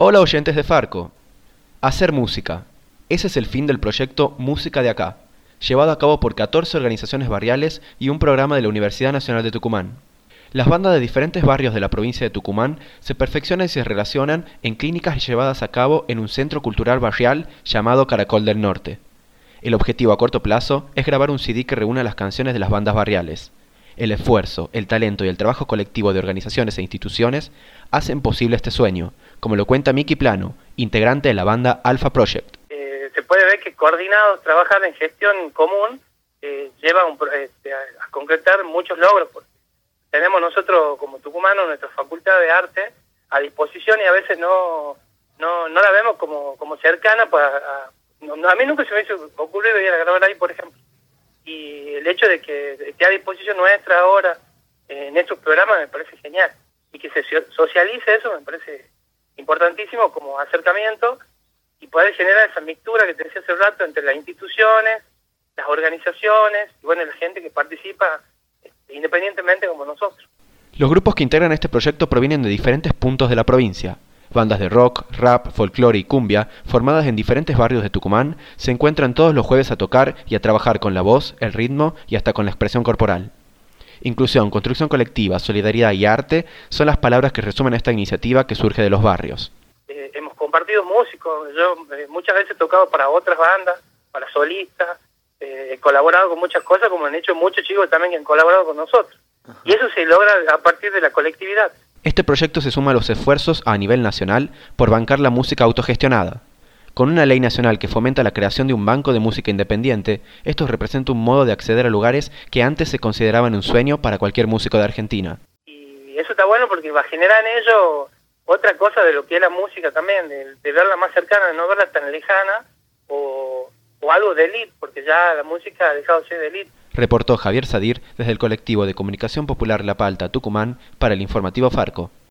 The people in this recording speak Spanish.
Hola oyentes de Farco. Hacer música. Ese es el fin del proyecto Música de Acá, llevado a cabo por 14 organizaciones barriales y un programa de la Universidad Nacional de Tucumán. Las bandas de diferentes barrios de la provincia de Tucumán se perfeccionan y se relacionan en clínicas llevadas a cabo en un centro cultural barrial llamado Caracol del Norte. El objetivo a corto plazo es grabar un CD que reúna las canciones de las bandas barriales. El esfuerzo, el talento y el trabajo colectivo de organizaciones e instituciones hacen posible este sueño, como lo cuenta Miki Plano, integrante de la banda Alpha Project. Eh, se puede ver que coordinados, trabajar en gestión común, eh, lleva este, a, concretar muchos logros. Porque tenemos nosotros como tucumanos nuestra facultad de arte a disposición y a veces no no, no la vemos como, como cercana. Para, a, a mí nunca se me hubiese ocurrido ir a grabar ahí, por ejemplo. Y el hecho de que esté a disposición nuestra ahora en estos programas me parece genial. Y que se socialice eso me parece importantísimo como acercamiento y poder generar esa mixtura que te decía hace rato entre las instituciones, las organizaciones y bueno, la gente que participa este, independientemente como nosotros. Los grupos que integran este proyecto provienen de diferentes puntos de la provincia. Bandas de rock, rap, folclore y cumbia, formadas en diferentes barrios de Tucumán, se encuentran todos los jueves a tocar y a trabajar con la voz, el ritmo y hasta con la expresión corporal. Inclusión, construcción colectiva, solidaridad y arte son las palabras que resumen esta iniciativa que surge de los barrios. Eh, hemos compartido músicos, yo eh, muchas veces he tocado para otras bandas, para solistas, eh, he colaborado con muchas cosas como han hecho muchos chicos también que han colaborado con nosotros. Y eso se logra a partir de la colectividad. Este proyecto se suma a los esfuerzos a nivel nacional por bancar la música autogestionada. Con una ley nacional que fomenta la creación de un banco de música independiente, esto representa un modo de acceder a lugares que antes se consideraban un sueño para cualquier músico de Argentina. Y eso está bueno porque va a generar en ello otra cosa de lo que es la música también, de, verla más cercana, de no verla tan lejana o, o algo de elite, porque ya la música ha dejado de ser de elite. Reportó Javier Sadir desde el colectivo de comunicación popular La Palta Tucumán para el informativo Farco.